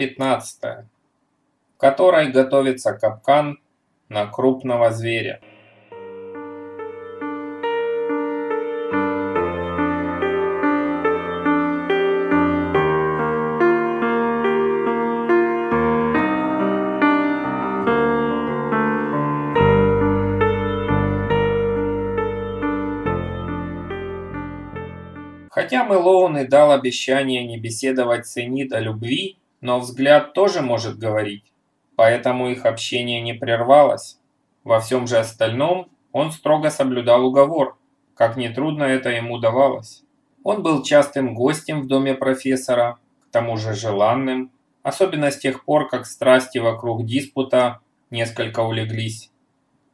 Глава 15, в которой готовится капкан на крупного зверя. Хотя Мэлоун и дал обещание не беседовать с Энид о любви, но взгляд тоже может говорить, поэтому их общение не прервалось. Во всем же остальном он строго соблюдал уговор, как нетрудно это ему давалось. Он был частым гостем в доме профессора, к тому же желанным, особенно с тех пор, как страсти вокруг диспута несколько улеглись.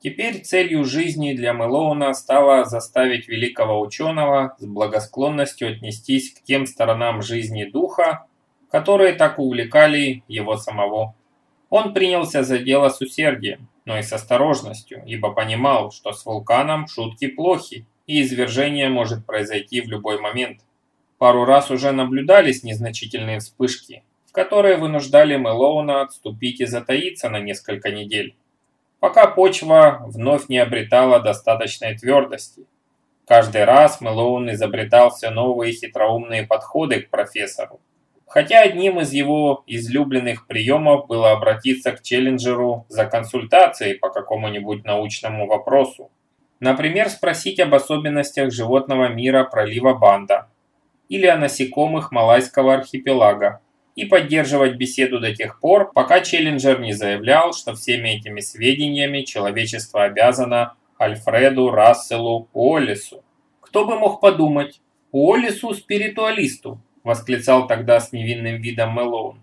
Теперь целью жизни для Мэлоуна стало заставить великого ученого с благосклонностью отнестись к тем сторонам жизни духа, которые так увлекали его самого. Он принялся за дело с усердием, но и с осторожностью, ибо понимал, что с вулканом шутки плохи, и извержение может произойти в любой момент. Пару раз уже наблюдались незначительные вспышки, которые вынуждали Мэлоуна отступить и затаиться на несколько недель пока почва вновь не обретала достаточной твердости. Каждый раз Мэлоун изобретал все новые хитроумные подходы к профессору. Хотя одним из его излюбленных приемов было обратиться к Челленджеру за консультацией по какому-нибудь научному вопросу. Например, спросить об особенностях животного мира пролива Банда или о насекомых Малайского архипелага и поддерживать беседу до тех пор, пока Челленджер не заявлял, что всеми этими сведениями человечество обязано Альфреду Расселу Уоллесу. «Кто бы мог подумать? Уоллесу-спиритуалисту!» – восклицал тогда с невинным видом Мэлоун.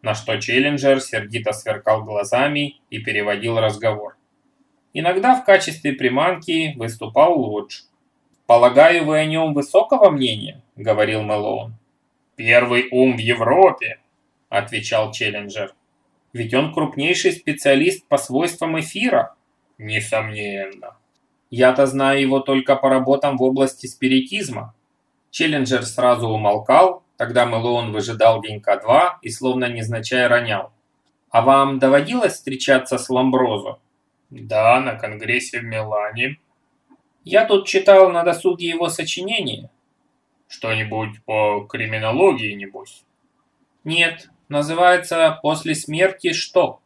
На что Челленджер сердито сверкал глазами и переводил разговор. Иногда в качестве приманки выступал Лодж. «Полагаю, вы о нем высокого мнения?» – говорил Мэлоун. «Первый ум в Европе», – отвечал Челленджер. «Ведь он крупнейший специалист по свойствам эфира». «Несомненно». «Я-то знаю его только по работам в области спиритизма». Челленджер сразу умолкал, тогда Мэлоун выжидал денька два и словно незначай ронял. «А вам доводилось встречаться с Ламброзо?» «Да, на конгрессе в Милане». «Я тут читал на досуге его сочинения. Что-нибудь по криминологии, небось? Нет, называется «После смерти что?».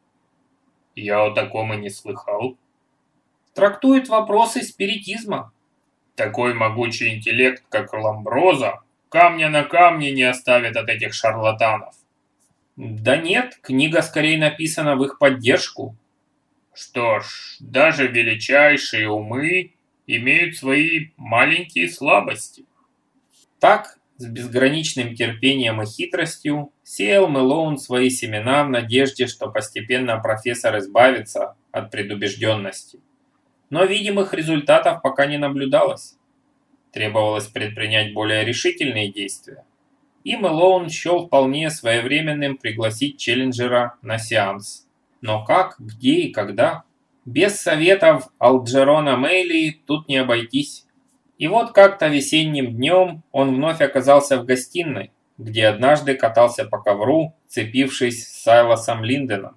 Я о таком и не слыхал. Трактует вопросы спиритизма. Такой могучий интеллект, как Ламброза, камня на камне не оставит от этих шарлатанов. Да нет, книга скорее написана в их поддержку. Что ж, даже величайшие умы имеют свои маленькие слабости. Так, с безграничным терпением и хитростью, сеял Мэлоун свои семена в надежде, что постепенно профессор избавится от предубежденности. Но видимых результатов пока не наблюдалось. Требовалось предпринять более решительные действия. И Мэлоун счел вполне своевременным пригласить Челленджера на сеанс. Но как, где и когда? Без советов Алджерона Мейли тут не обойтись. И вот как-то весенним днем он вновь оказался в гостиной, где однажды катался по ковру, цепившись с Сайлосом Линденом.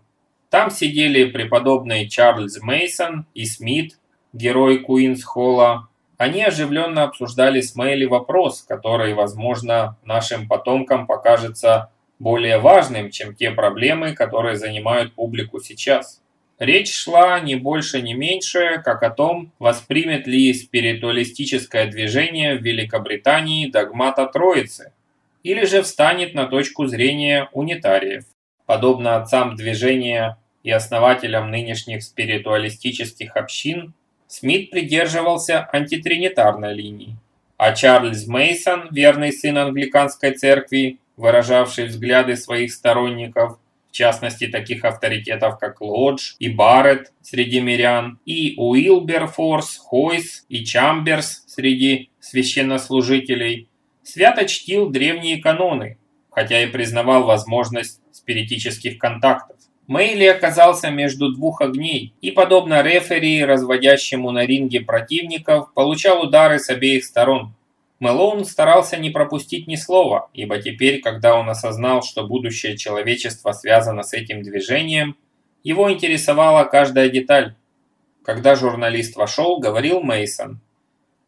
Там сидели преподобный Чарльз Мейсон и Смит, герой Куинс Холла. Они оживленно обсуждали с Мэйли вопрос, который, возможно, нашим потомкам покажется более важным, чем те проблемы, которые занимают публику сейчас. Речь шла не больше, не меньше, как о том, воспримет ли спиритуалистическое движение в Великобритании догмата Троицы, или же встанет на точку зрения унитариев. Подобно отцам движения и основателям нынешних спиритуалистических общин, Смит придерживался антитринитарной линии, а Чарльз Мейсон, верный сын англиканской церкви, выражавший взгляды своих сторонников, в частности таких авторитетов, как Лодж и Барретт среди мирян, и Уилберфорс, Хойс и Чамберс среди священнослужителей, свято чтил древние каноны, хотя и признавал возможность спиритических контактов. Мейли оказался между двух огней и, подобно рефери, разводящему на ринге противников, получал удары с обеих сторон. Мэлоун старался не пропустить ни слова, ибо теперь, когда он осознал, что будущее человечества связано с этим движением, его интересовала каждая деталь. Когда журналист вошел, говорил Мейсон,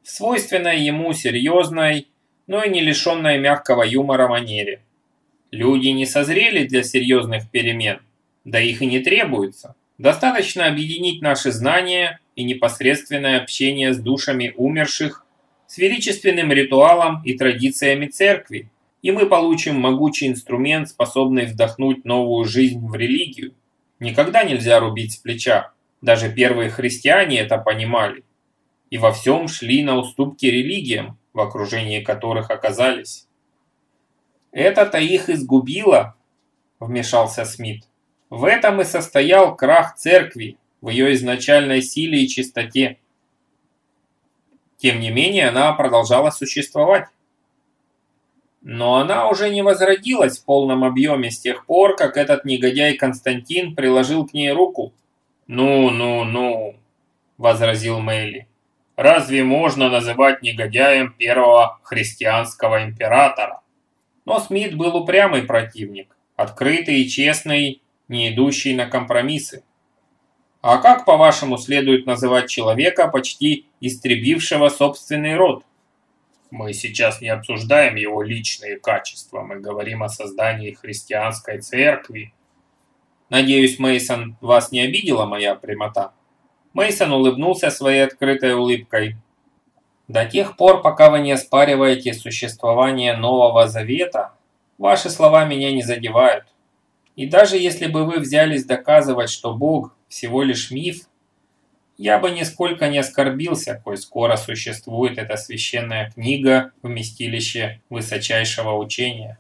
в свойственной ему серьезной, но и не лишенной мягкого юмора манере. Люди не созрели для серьезных перемен, да их и не требуется. Достаточно объединить наши знания и непосредственное общение с душами умерших с величественным ритуалом и традициями церкви, и мы получим могучий инструмент, способный вдохнуть новую жизнь в религию. Никогда нельзя рубить с плеча. Даже первые христиане это понимали. И во всем шли на уступки религиям, в окружении которых оказались. «Это-то их изгубило», – вмешался Смит. «В этом и состоял крах церкви, в ее изначальной силе и чистоте. Тем не менее, она продолжала существовать. Но она уже не возродилась в полном объеме с тех пор, как этот негодяй Константин приложил к ней руку. «Ну, ну, ну», – возразил Мэйли. «Разве можно называть негодяем первого христианского императора?» Но Смит был упрямый противник, открытый и честный, не идущий на компромиссы. А как, по-вашему, следует называть человека, почти истребившего собственный род? Мы сейчас не обсуждаем его личные качества, мы говорим о создании христианской церкви. Надеюсь, Мейсон, вас не обидела моя прямота? Мейсон улыбнулся своей открытой улыбкой. До тех пор, пока вы не оспариваете существование Нового Завета, ваши слова меня не задевают. И даже если бы вы взялись доказывать, что Бог всего лишь миф, я бы нисколько не оскорбился, коль скоро существует эта священная книга, вместилище высочайшего учения.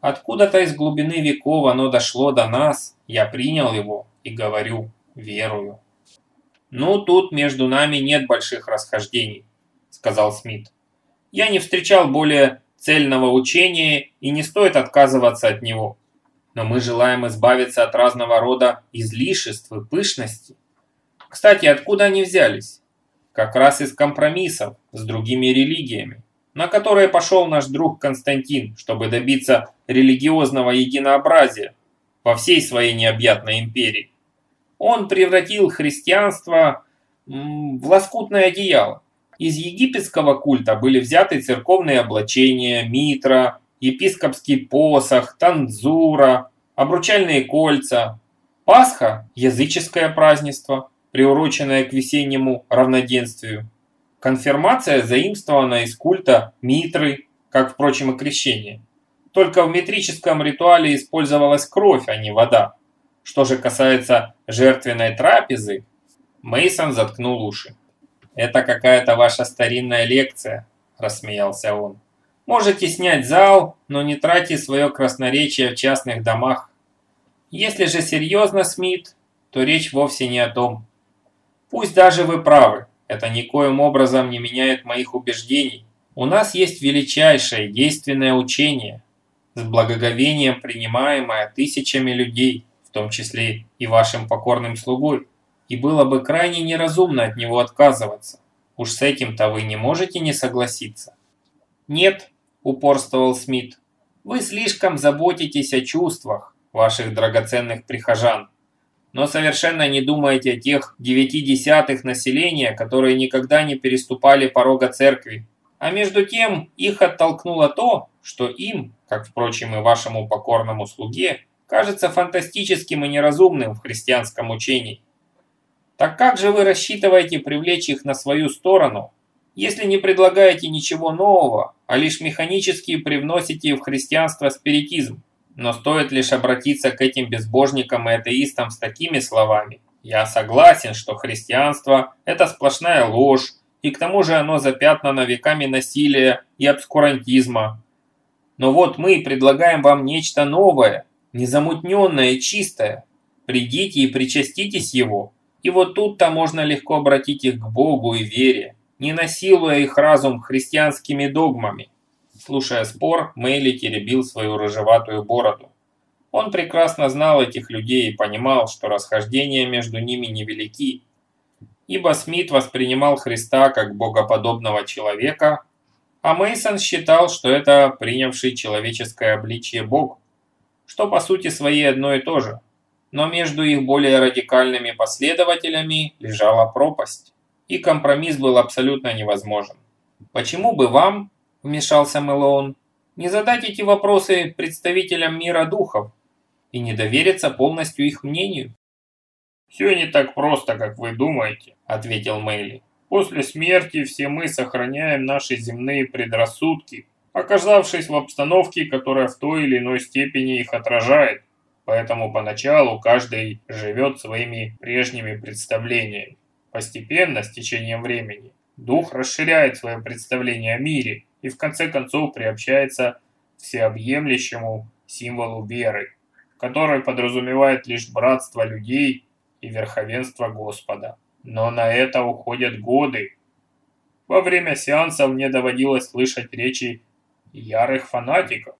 Откуда-то из глубины веков оно дошло до нас, я принял его и говорю, верую. «Ну, тут между нами нет больших расхождений», — сказал Смит. «Я не встречал более цельного учения и не стоит отказываться от него но мы желаем избавиться от разного рода излишеств и пышности. Кстати, откуда они взялись? Как раз из компромиссов с другими религиями, на которые пошел наш друг Константин, чтобы добиться религиозного единообразия во всей своей необъятной империи. Он превратил христианство в лоскутное одеяло. Из египетского культа были взяты церковные облачения, митра, епископский посох, танзура, обручальные кольца. Пасха – языческое празднество, приуроченное к весеннему равноденствию. Конфирмация заимствована из культа Митры, как, впрочем, и крещение. Только в метрическом ритуале использовалась кровь, а не вода. Что же касается жертвенной трапезы, Мейсон заткнул уши. «Это какая-то ваша старинная лекция», – рассмеялся он. Можете снять зал, но не тратьте свое красноречие в частных домах. Если же серьезно, Смит, то речь вовсе не о том. Пусть даже вы правы, это никоим образом не меняет моих убеждений. У нас есть величайшее действенное учение, с благоговением принимаемое тысячами людей, в том числе и вашим покорным слугой, и было бы крайне неразумно от него отказываться. Уж с этим-то вы не можете не согласиться. Нет, упорствовал Смит. «Вы слишком заботитесь о чувствах ваших драгоценных прихожан, но совершенно не думаете о тех девяти десятых населения, которые никогда не переступали порога церкви. А между тем их оттолкнуло то, что им, как, впрочем, и вашему покорному слуге, кажется фантастическим и неразумным в христианском учении. Так как же вы рассчитываете привлечь их на свою сторону, если не предлагаете ничего нового, а лишь механически привносите в христианство спиритизм. Но стоит лишь обратиться к этим безбожникам и атеистам с такими словами. Я согласен, что христианство – это сплошная ложь, и к тому же оно запятнано веками насилия и обскурантизма. Но вот мы предлагаем вам нечто новое, незамутненное и чистое. Придите и причаститесь его, и вот тут-то можно легко обратить их к Богу и вере не насилуя их разум христианскими догмами. Слушая спор, Мэйли теребил свою рыжеватую бороду. Он прекрасно знал этих людей и понимал, что расхождения между ними невелики, ибо Смит воспринимал Христа как богоподобного человека, А Мейсон считал, что это принявший человеческое обличие Бог, что по сути своей одно и то же. Но между их более радикальными последователями лежала пропасть, и компромисс был абсолютно невозможен. «Почему бы вам, – вмешался Мэлоун, – не задать эти вопросы представителям мира духов и не довериться полностью их мнению?» «Все не так просто, как вы думаете», – ответил Мэйли. «После смерти все мы сохраняем наши земные предрассудки, оказавшись в обстановке, которая в той или иной степени их отражает. Поэтому поначалу каждый живет своими прежними представлениями. Постепенно, с течением времени, дух расширяет свое представление о мире и в конце концов приобщается к всеобъемлющему символу веры, который подразумевает лишь братство людей и верховенство Господа. Но на это уходят годы. Во время сеансов мне доводилось слышать речи ярых фанатиков.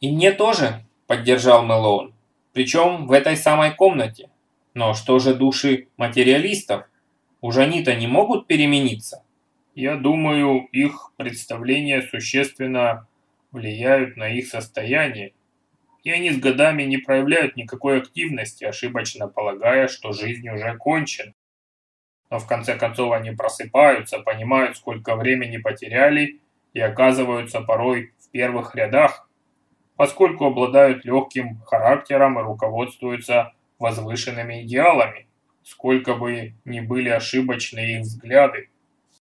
«И мне тоже», — поддержал Мэлоун, — «причем в этой самой комнате. Но что же души материалистов? Уж они-то не могут перемениться?» «Я думаю, их представления существенно влияют на их состояние и они с годами не проявляют никакой активности, ошибочно полагая, что жизнь уже кончена. Но в конце концов они просыпаются, понимают, сколько времени потеряли и оказываются порой в первых рядах, поскольку обладают легким характером и руководствуются возвышенными идеалами, сколько бы ни были ошибочны их взгляды.